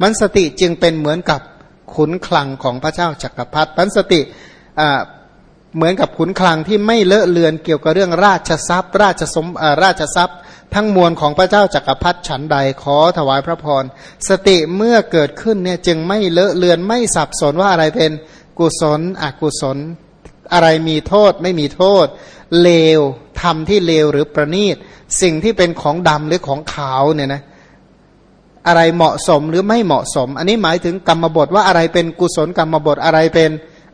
มันสติจึงเป็นเหมือนกับขุนคลังของพระเจ้าจักรพรรดิมันสติเหมือนกับขุนคลังที่ไม่เลอะเลือนเกี่ยวกับเรื่องราชทรัพย์ ราชสมราชทรัพย์ ทั้งมวลของพระเจ้าจักรพรรดิฉันใดขอถวายพระพรสติเมื่อเกิดขึ้นเนี่ยจึงไม่เลอะเลือนไม่สับสนว่าอะไรเป็นกุศลอกุศล อะไรมีโทษไม่มีโทษ เลวทำที่เลวหรือประณีต สิ่งที่เป็นของดำหรือของขาวเนี่ยนะ อะไรเหมาะสมหรือไม่เหมาะสม อันนี้หมายถึงกรรมบทว่าอะไรเป็นกุศลกรรมบทอะไรเป็น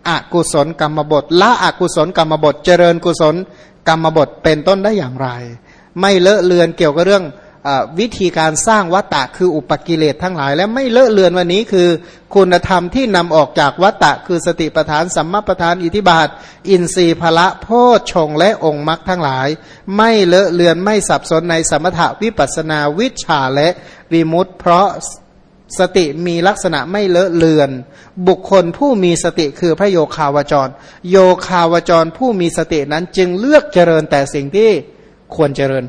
อกุศลกรรมบทละอกุศลกรรมบทเจริญกุศลกรรมบทเป็นต้นได้อย่างไร ไม่เลอะเลือนเกี่ยวกับเรื่องวิธีการสร้างวัตตะคืออุปกิเลสทั้งหลาย และไม่เลอะเลือนวันนี้คือ คุณธรรมที่นำออกจากวัตตะคือสติปทานสัมมาปทานอิทิบาท อินทรีย์พละโพชงและองค์มรรคทั้งหลาย ไม่เลอะเลือนไม่สับสนในสมถะวิปัสนาวิชาและ วิมุตเพราะสติมีลักษณะไม่เลอะเลือน บุคคลผู้มีสติคือพระโยคาวจร โยคาวจรผู้มีสตินั้นจึงเลือกเจริญแต่สิ่งที่ควรเจริญ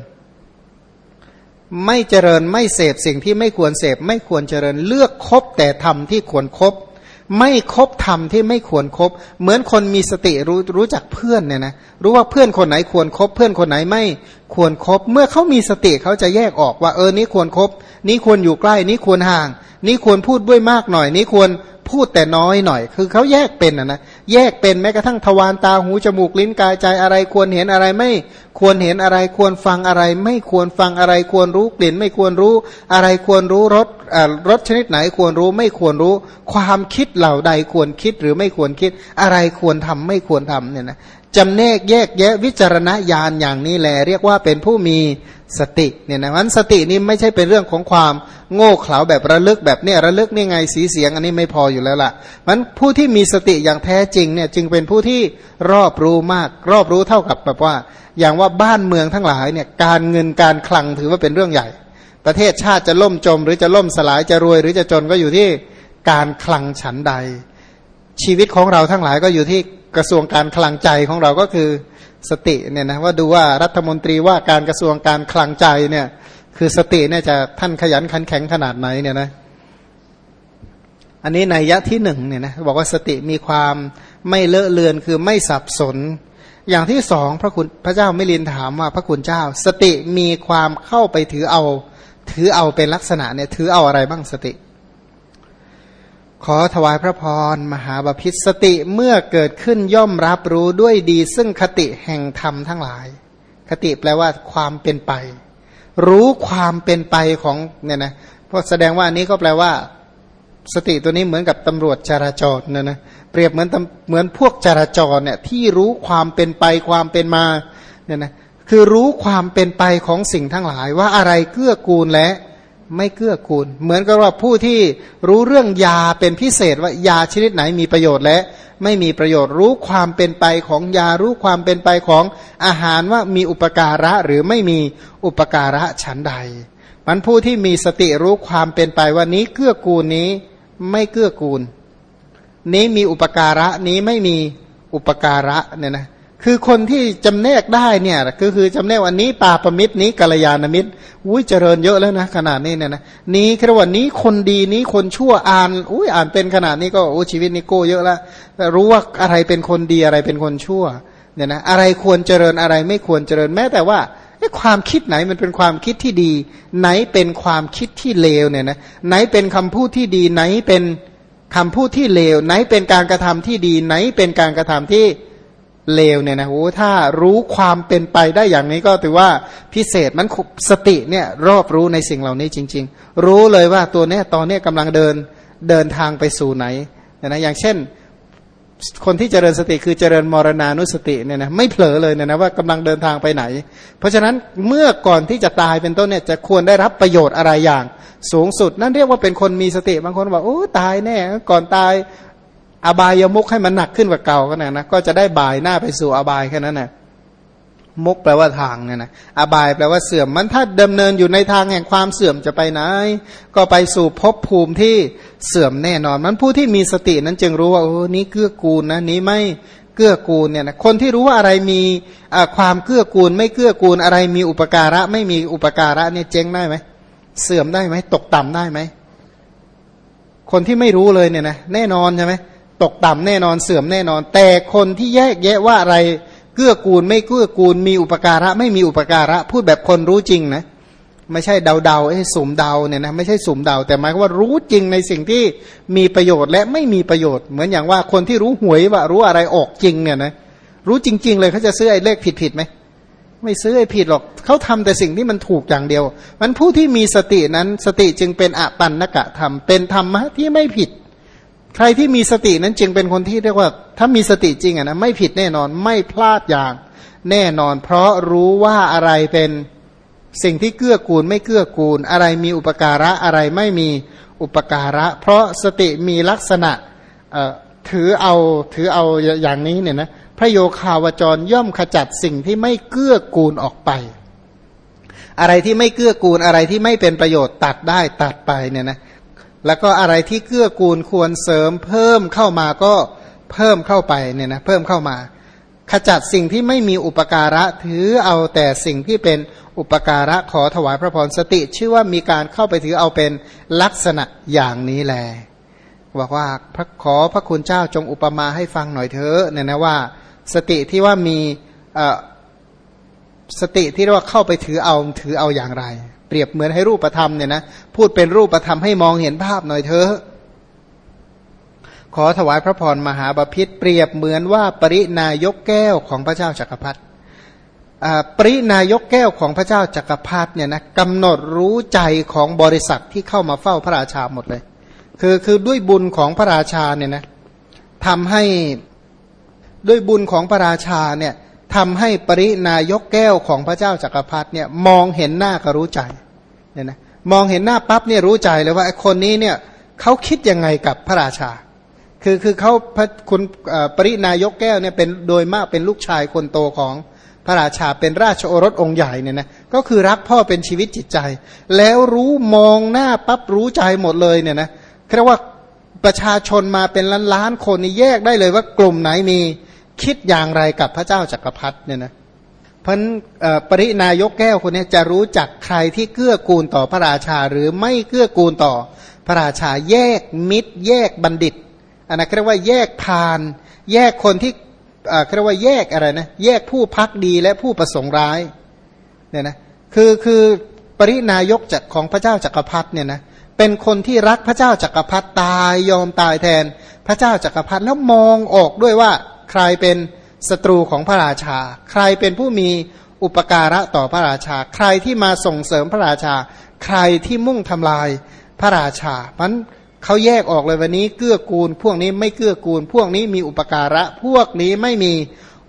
ไม่เจริญไม่เสพสิ่งที่ไม่ควรเสพไม่ควรเจริญเลือกคบแต่ธรรมที่ควรครบ ไม่คบธรรมที่ไม่ควรครบ เหมือนคนมีสติรู้รู้จักเพื่อนเนี่ยนะรู้ว่าเพื่อนคนไหนควรครบ เพื่อนคนไหนไม่ควรครบ เมื่อเขามีสติเขาจะแยกออกว่าเออนี้ควรครบ นี้ควรอยู่ใกล้ นี้ควรห่าง นี้ควรพูดด้วยมากหน่อย นี้ควรพูดแต่น้อยหน่อย คือเขาแยกเป็นนะนะ แยกเป็นแม้กระทั่งทวารตาหูจมูกลิ้นกายใจอะไรควรเห็นอะไรไม่ควรเห็นอะไรควรฟังอะไร ไม่ควรฟังอะไรควรรู้กลิ่น ไม่ควรรู้อะไรควรรู้รสรสชนิดไหนควรรู้ไม่ควรรู้ ความคิดเหล่าใดควรคิดหรือไม่ควรคิดอะไรควรทำไม่ควรทำเนี่ยนะ จำแนกแยกแยะวิจารณญาณอย่างนี้แหละเรียกว่าเป็นผู้มีสติเนี่ยนะวันสตินี่ไม่ใช่เป็นเรื่องของความโง่เขลาแบบระลึกแบบเนี้ยระลึกนี่ไงสีเสียงอันนี้ไม่พออยู่แล้วล่ะมันผู้ที่มีสติอย่างแท้จริงเนี่ยจึงเป็นผู้ที่รอบรู้มาก รอบรู้เท่ากับแบบว่า อย่างว่าบ้านเมืองทั้งหลายเนี่ยการเงินการคลังถือว่าเป็นเรื่องใหญ่ ประเทศชาติจะล่มจม หรือจะล่มสลายจะรวย หรือจะจนก็อยู่ที่การคลังฉันใด ชีวิตของเราทั้งหลายก็อยู่ที่ กระทรวงการคลังใจของเราก็คือสติเนี่ยนะว่าดูว่ารัฐมนตรีว่าการกระทรวงการคลังใจเนี่ย คือสติเนี่ยจะท่านขยันขันแข็งขนาดไหนเนี่ยนะอันนี้ในยะที่หนึ่งเนี่ยนะบอกว่าสติมีความไม่เลอะเลือนคือไม่สับสน อย่างที่สองพระคุณพระเจ้าไม่ลินถามว่าพระคุณเจ้า สติมีความเข้าไปถือเอา ถือเอาเป็นลักษณะเนี่ยถือเอาอะไรบ้างสติ ขอถวายพระพรมหาบาพิษสติเมื่อเกิดขึ้นย่อมรับรู้ด้วยดี ซึ่งคติแห่งธรรมทั้งหลาย คติแปลว่าความเป็นไป รู้ความเป็นไปของเนี่ยนะเพราะแสดงว่าอันนี้ก็แปลว่า สติตัวนี้เหมือนกับตำรวจจราจรเนี่ยนะเปรียบเหมือนเหมือนพวกจราจรเนี่ยที่รู้ความเป็นไปความเป็นมาเนี่ยนะคือรู้ความเป็นไปของสิ่งทั้งหลายว่าอะไรเกื้อกูลและ ไม่เกื้อกูล เหมือนกับว่าผู้ที่รู้เรื่องยาเป็นพิเศษว่ายาชนิดไหนมีประโยชน์และ ไม่มีประโยชน์รู้ความเป็นไปของยารู้ความเป็นไปของอาหารว่ามีอุปการะหรือไม่มีอุปการะฉันใด มันผู้ที่มีสติรู้ความเป็นไปว่านี้เกื้อกูลนี้ไม่เกื้อกูล นี้มีอุปการะนี้ไม่มีอุปการะเนี่ยนะ คือคนที่จำแนกได้เนี่ยก็คือจำแนกวันนี้ปาปมิตรนี้กัลยาณมิตรอุ้ยเจริญเยอะแล้วนะขนาดนี้เนี่ยนะนี้คือวันนี้คนดีนี้คนชั่วอ่านอุ้ยอ่านเป็นขนาดนี้ก็โอ้ชีวิตนี้โก้เยอะแล้วแต่รู้ว่าอะไรเป็นคนดีอะไรเป็นคนชั่วเนี่ยนะอะไรควรเจริญอะไรไม่ควรเจริญแม้แต่ว่าความคิดไหนมันเป็นความคิดที่ดี ไหนเป็นความคิดที่เลวเนี่ยนะไหนเป็นคำพูดที่ดีไหนเป็นคำพูดที่เลว ไหนเป็นการกระทำที่ดี ไหนเป็นการกระทำที่ เลวเนี่ยนะโอ้ถ้ารู้ความเป็นไปได้อย่างนี้ก็ถือว่าพิเศษมันสติเนี่ยรอบรู้ในสิ่งเหล่านี้จริง ๆ รู้เลยว่าตัวเนี้ยตอนเนี้ยกำลังเดินเดินทางไปสู่ไหนนะอย่างเช่น คนที่เจริญสติคือเจริญมรณานุสติเนี่ยนะไม่เผลอเลยเนี่ยนะว่ากำลังเดินทางไปไหน เพราะฉะนั้นเมื่อก่อนที่จะตายเป็นต้นเนี่ยจะควรได้รับประโยชน์อะไรอย่าง สูงสุด นั่นเรียกว่าเป็นคนมีสติบางคนบอกโอ้ตายแน่ก่อนตาย อบายมุกให้มันหนักขึ้นกว่าเก่าก็นะนะก็จะได้บ่ายหน้าไปสู่อบายแค่นั้นนะมุกแปลว่าทางเนี่ยนะอบายแปลว่าเสื่อมมันถ้าดำเนินอยู่ในทางแห่งความเสื่อมจะไปไหน ก็ไปสู่ภพภูมิที่เสื่อมแน่นอน มันผู้ที่มีสตินั้นจึงรู้ว่าโอ้นี้เกื้อกูลนะนี้ไม่เกื้อกูลเนี่ยนะคนที่รู้ว่าอะไรมีความเกื้อกูล ไม่เกื้อกูลอะไรมีอุปการะ ไม่มีอุปการะเนี่ยเจ๊งได้ไหมเสื่อมได้ไหมตกต่ำได้ไหมคนที่ไม่รู้เลยเนี่ยนะแน่นอนใช่ไหม ตกต่ำแน่นอนเสื่อมแน่นอน แต่คนที่แยกแยะว่าอะไรเกื้อกูลไม่เกื้อกูล มีอุปการะไม่มีอุปการะ พูดแบบคนรู้จริงนะไม่ใช่เดาเดาไอ้สุ่มเดาเนี่ยนะไม่ใช่สุ่มเดา แต่หมายว่ารู้จริงในสิ่งที่มีประโยชน์และไม่มีประโยชน์ เหมือนอย่างว่าคนที่รู้หวยว่ารู้อะไรออกจริงเนี่ยนะรู้จริง ๆ เลยเขาจะซื้อไอ้เลขผิดผิดไหมไม่ซื้อไอ้ผิดหรอกเขาทำแต่สิ่งที่มันถูกอย่างเดียว มันผู้ที่มีสตินั้นสติจึงเป็นอปันนกะธรรมเป็นธรรมะที่ไม่ผิด ใครที่มีสตินั้นจึงเป็นคนที่เรียกว่า ถ้ามีสติจริงอะนะไม่ผิดแน่นอนไม่พลาดอย่างแน่นอน เพราะรู้ว่าอะไรเป็นสิ่งที่เกื้อกูลไม่เกื้อกูล อะไรมีอุปการะอะไรไม่มีอุปการะ เพราะสติมีลักษณะถือเอาถือเอาอย่างนี้เนี่ยนะพระโยคาวจรย่อมขจัดสิ่งที่ไม่เกื้อกูลออกไป อะไรที่ไม่เกื้อกูลอะไรที่ไม่เป็นประโยชน์ตัดได้ตัดไปเนี่ยนะ แล้วก็อะไรที่เกื้อกูลควรเสริมเพิ่มเข้ามาก็เพิ่มเข้าไปเนี่ยนะเพิ่มเข้ามา ขจัดสิ่งที่ไม่มีอุปการะถือเอาแต่สิ่งที่เป็นอุปการะขอถวายพระพรสติ ชื่อว่ามีการเข้าไปถือเอาเป็นลักษณะอย่างนี้แลบอกว่าพระขอพระคุณเจ้าจงอุปมาให้ฟังหน่อยเถอะเนี่ยนะว่า สติที่ว่ามีสติที่เรียกว่าเข้าไปถือเอาถือเอาอย่างไร เปรียบเหมือนให้รูปธรรมเนี่ยนะพูดเป็นรูปธรรมให้มองเห็นภาพหน่อยเถอะขอถวายพระพรมหาบาพิษเปรียบเหมือนว่าปรินายกแก้วของพระเจ้าจักรพรรดิปรินายกแก้วของพระเจ้าจักรพรรดิเนี่ยนะกำหนดรู้ใจของบริษัทที่เข้ามาเฝ้าพระราชาหมดเลย คือคือด้วยบุญของพระราชาเนี่ยนะทำให้ด้วยบุญของพระราชาเนี่ย ทำให้ปรินายกแก้วของพระเจ้าจักรพรรดิเนี่ยมองเห็นหน้าก็รู้ใจเนี่ยนะมองเห็นหน้าปั๊บเนี่ยรู้ใจเลยว่าไอ้คนนี้เนี่ยเขาคิดยังไงกับพระราชา คือคือเขาพระคุณปรินายกแก้วเนี่ยเป็นโดยมากเป็นลูกชายคนโตของพระราชาเป็นราชโอรสองค์ใหญ่เนี่ยนะก็คือรักพ่อเป็นชีวิตจิตใจ แล้วรู้มองหน้าปั๊บรู้ใจหมดเลยเนี่ยนะเรียกว่าประชาชนมาเป็นล้านล้านคนนี่แยกได้เลยว่ากลุ่มไหนมี คิดอย่างไรกับพระเจ้าจักรพรรดิเนี่ยนะพันปรินายกแก้วคนนี้จะรู้จักใครที่เกื้อกูลต่อพระราชา หรือไม่เกื้อกูลต่อพระราชาแยกมิตร แยกบัณฑิตอันนั้นเรียกว่าแยกพาน แยกคนที่เรียกว่าแยกอะไรนะแยกผู้พักดีและผู้ประสงค์ร้ายเนี่ยนะคือคือปรินายกจากของพระเจ้าจักรพรรดิเนี่ยนะเป็นคนที่รักพระเจ้าจักรพรรดิตายยอมตายแทนพระเจ้าจักรพรรดิแล้วมองออกด้วยว่า ใครเป็นศัตรูของพระราชา ใครเป็นผู้มีอุปการะต่อพระราชา ใครที่มาส่งเสริมพระราชา ใครที่มุ่งทำลายพระราชามันเขาแยกออกเลยวันนี้เกื้อกูล พวกนี้ไม่เกื้อกูล พวกนี้มีอุปการะ พวกนี้ไม่มี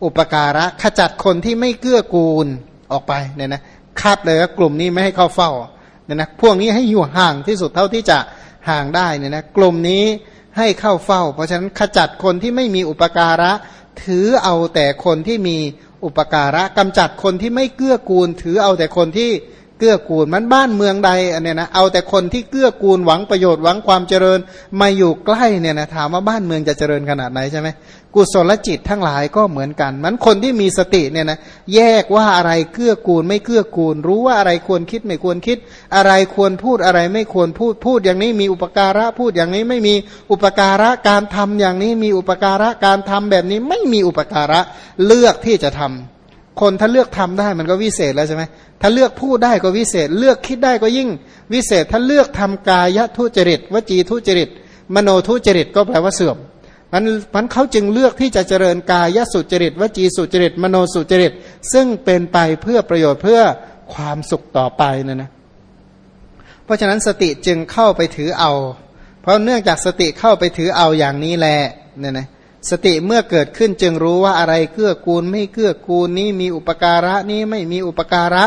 อุปการะ ขจัดคนที่ไม่เกื้อกูลออกไปเนี่ยนะคัดเลยว่ากลุ่มนี้ไม่ให้เข้าเฝ้าเนี่ยนะพวกนี้ให้อยู่ห่างที่สุดเท่าที่จะห่างได้เนี่ยนะกลุ่มนี้ ให้เข้าเฝ้า เพราะฉะนั้นขจัดคนที่ไม่มีอุปการะ ถือเอาแต่คนที่มีอุปการะกำจัดคนที่ไม่เกื้อกูล ถือเอาแต่คนที่ เกื้อกูลมันบ้านเมืองใดอันเนี้ยนะเอาแต่คนที่เกื้อกูลหวังประโยชน์หวังความเจริญมาอยู่ใกล้เนี่ยนะถามว่าบ้านเมืองจะเจริญขนาดไหนใช่ไหมกุศลจิตทั้งหลายก็เหมือนกันมันคนที่มีสติเนี่ยนะแยกว่าอะไรเกื้อกูลไม่เกื้อกูล รู้ว่าอะไรควรคิดไม่ควรคิด อะไรควรพูดอะไรไม่ควรพูดพูดอย่างนี้มีอุปการะพูดอย่างนี้ไม่มีอุปการะการทำอย่างนี้มีอุปการะการทำแบบนี้ไม่มีอุปการะเลือกที่จะทำ คนถ้าเลือกทำได้มันก็วิเศษแล้วใช่ไหมถ้าเลือกพูดได้ก็วิเศษ เลือกคิดได้ก็ยิ่งวิเศษ ถ้าเลือกทำกายทุจริต วจีทุจริต มโนทุจริตก็แปลว่าเสื่อมมันมันเขาจึงเลือกที่จะเจริญกายสุจริต วจีสุจริต มโนสุจริต ซึ่งเป็นไปเพื่อประโยชน์เพื่อความสุขต่อไปนะนะเพราะฉะนั้นสติจึงเข้าไปถือเอา เพราะเนื่องจากสติเข้าไปถือเอาอย่างนี้แหละเนี่ยนะ สติเมื่อเกิดขึ้นจึงรู้ว่าอะไรเกื้อกูลไม่เกื้อกูลนี้มีอุปการะนี้ไม่มีอุปการะ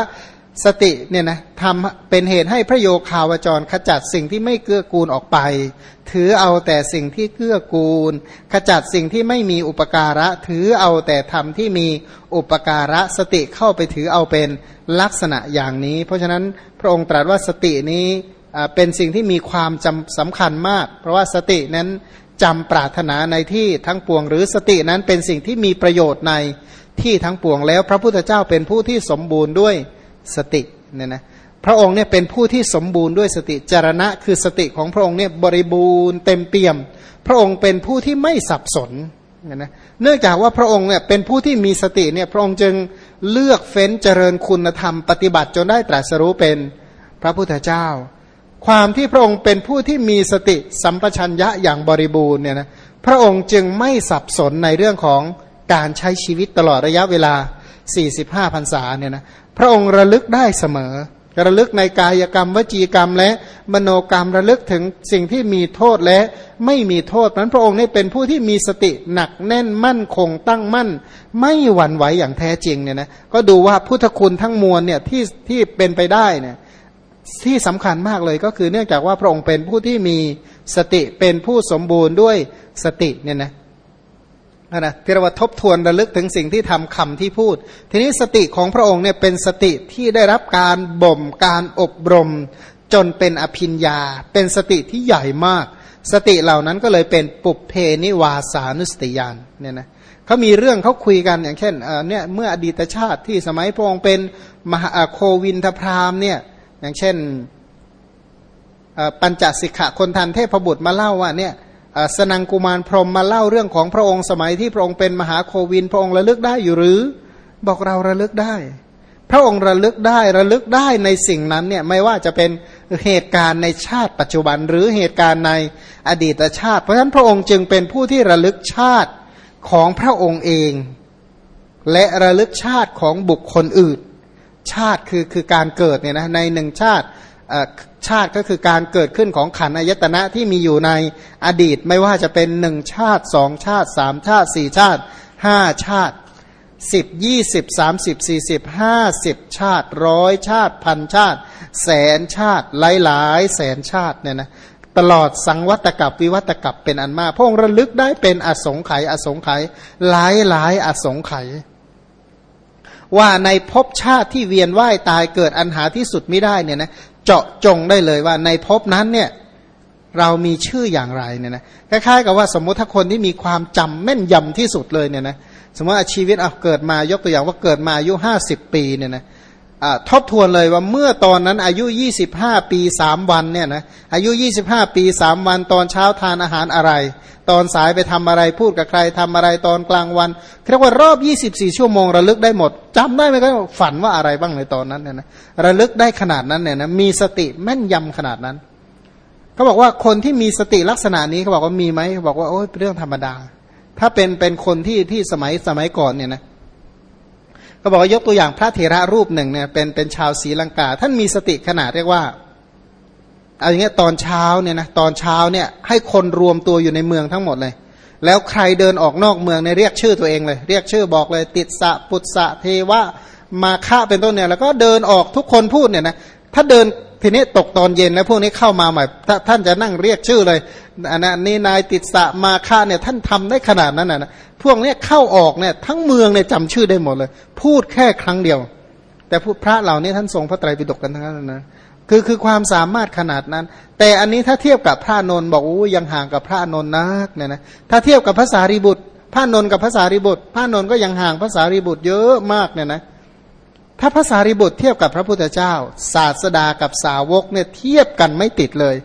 สติเนี่ยนะทำเป็นเหตุให้พระโยคาวจรขจัดสิ่งที่ไม่เกื้อกูลออกไป ถือเอาแต่สิ่งที่เกื้อกูล ขจัดสิ่งที่ไม่มีอุปการะ ถือเอาแต่ธรรมที่มีอุปการะสติเข้าไปถือเอาเป็นลักษณะอย่างนี้ เพราะฉะนั้นพระองค์ตรัสว่าสตินี้เป็นสิ่งที่มีความจำสำคัญมาก เพราะว่าสตินั้น จำปรารถนาในที่ทั้งปวง หรือสตินั้นเป็นสิ่งที่มีประโยชน์ในที่ทั้งปวงแล้ว พระพุทธเจ้าเป็นผู้ที่สมบูรณ์ด้วยสติเนี่ยนะพระองค์เนี่ยเป็นผู้ที่สมบูรณ์ด้วยสติจารณะ คือสติของพระองค์เนี่ยบริบูรณ์เต็มเปี่ยม พระองค์เป็นผู้ที่ไม่สับสนนะเนื่องจากว่าพระองค์เนี่ยเป็นผู้ที่มีสติเนี่ยพระองค์จึงเลือกเฟ้นเจริญคุณธรรมปฏิบัติจนได้ตรัสรู้เป็นพระพุทธเจ้า ความที่พระองค์เป็นผู้ที่มีสติสัมปชัญญะอย่างบริบูรณ์เนี่ยนะพระองค์จึงไม่สับสนในเรื่องของการใช้ชีวิตตลอดระยะเวลา 45พรรษาเนี่ยนะพระองค์ระลึกได้เสมอ ระลึกในกายกรรม วจีกรรม และมโนกรรมระลึกถึงสิ่งที่มีโทษและไม่มีโทษนั้นพระองค์นี่เป็นผู้ที่มีสติหนักแน่นมั่นคงตั้งมั่น ไม่หวั่นไหวอย่างแท้จริงเนี่ยนะก็ดูว่าพุทธคุณทั้งมวลเนี่ยที่ที่เป็นไปได้เนี่ย ที่สำคัญมากเลยก็คือเนื่องจากว่าพระองค์เป็นผู้ที่มีสติเป็นผู้สมบูรณ์ด้วยสติเนี่ยนะนะที่เราทบทวนระลึกถึงสิ่งที่ทำคำที่พูด ทีนี้สติของพระองค์เนี่ยเป็นสติที่ได้รับการบ่มการอบรม จนเป็นอภิญญาเป็นสติที่ใหญ่มาก สติเหล่านั้นก็เลยเป็นปุเพนิวาสานุสติยานเนี่ยนะเขามีเรื่องเขาคุยกันอย่างเช่นเนี่ยเมื่ออดีตชาติที่สมัยพระองค์เป็นมหาโควินทพรามเนี่ย อย่างเช่นปัญจสิกขะคนทันเทพบุตรมาเล่าว่าเนี่ยสนังกุมารพรหมมาเล่าเรื่องของพระองค์สมัยที่พระองค์เป็นมหาโควินพระองค์ระลึกได้อยู่หรือ บอกเราระลึกได้ พระองค์ระลึกได้ระลึกได้ในสิ่งนั้นเนี่ยไม่ว่าจะเป็นเหตุการณ์ในชาติปัจจุบันหรือเหตุการณ์ในอดีตชาติ เพราะฉะนั้นพระองค์จึงเป็นผู้ที่ระลึกชาติของพระองค์เอง และระลึกชาติของบุคคลอื่น ชาติคือคือการเกิดเนี่ยนะในหนึ่งชาติชาติก็คือการเกิดขึ้นของขันอายตนะที่มีอยู่ในอดีตไม่ว่าจะเป็นหนึ่งชาติสองชาติสามชาติสี่ชาติห้าชาติสิบยี่สิบสามสิบสี่สิบห้าสิบชาติร้อยชาติพันชาติ แสนชาติหลายหลายแสนชาติเนี่ยนะตลอดสังวัตกับวิวัตกับเป็นอันมากพระองค์ระลึกได้เป็นอสงไขยอสงไขยหลายหลายอสงไขย ว่าในภพชาติที่เวียนว่ายตายเกิดอันหาที่สุดไม่ได้เนี่ยนะเจาะจงได้เลยว่าในภพนั้นเนี่ยเรามีชื่ออย่างไรเนี่ยนะคล้ายๆกับว่าสมมติถ้าคนที่มีความจำแม่นยำที่สุดเลยเนี่ยนะสมมติชีวิตเอาเกิดมายกตัวอย่างว่าเกิดมาอายุห้าสิบปีเนี่ยนะ ทบทวนเลยว่าเมื่อตอนนั้นอายุ 25 ปี 3 วันเนี่ยนะอายุ 25 ปี 3 วัน ตอนเช้าทานอาหารอะไร ตอนสายไปทำอะไรพูดกับใครทำอะไรตอนกลางวันเรียกว่ารอบ 24 ชั่วโมงระลึกได้หมดจำได้ไหมก็ฝันว่าอะไรบ้างในตอนนั้นเนี่ยนะระลึกได้ขนาดนั้นเนี่ยนะมีสติแม่นยำขนาดนั้นเขาบอกว่าคนที่มีสติลักษณะนี้เขาบอกว่ามีไหมบอกว่าโอ้ยเรื่องธรรมดา ถ้าเป็นเป็นคนที่ที่สมัยสมัยก่อนเนี่ยนะ ก็บอกว่ายกตัวอย่างพระเถระรูปหนึ่งเนี่ยเป็นเป็นชาวศรีลังกา ท่านมีสติขนาดเรียกว่าเอาอย่างเงี้ยตอนเช้าเนี่ยนะตอนเช้าเนี่ยให้คนรวมตัวอยู่ในเมืองทั้งหมดเลย แล้วใครเดินออกนอกเมืองเนี่ยเรียกชื่อตัวเองเลย เรียกชื่อบอกเลย ติดสะปุตสะเทวะมาฆะเป็นต้นเนี่ยแล้วก็เดินออกทุกคนพูดเนี่ยนะถ้าเดิน ทีนี้ตกตอนเย็นนะพวกนี้เข้ามาใหม่ท่านจะนั่งเรียกชื่อเลยอันนั้นนี่นายติดสะมาฆะเนี่ยท่านทำได้ขนาดนั้นนะพวกนี้เข้าออกเนี่ยทั้งเมืองเนี่ยจำชื่อได้หมดเลย พูดแค่ครั้งเดียว แต่พระเหล่านี้ท่านทรงพระไตรปิฎกกันทั้งนั้นนะคือคือความสามารถขนาดนั้น แต่อันนี้ถ้าเทียบกับพระนนท์บอกโอ้ยังห่างกับพระนนท์นักเนี่ยนะถ้าเทียบกับภาษารีบุตรพระนนท์กับภาษารีบุตรพระนนท์ก็ยังห่างภาษารีบุตรเยอะมากเนี่ยนะ ถ้าภาษาริบุตรเทียบกับพระพุทธเจ้า ศาสดากับสาวกเนี่ยเทียบกันไม่ติดเลย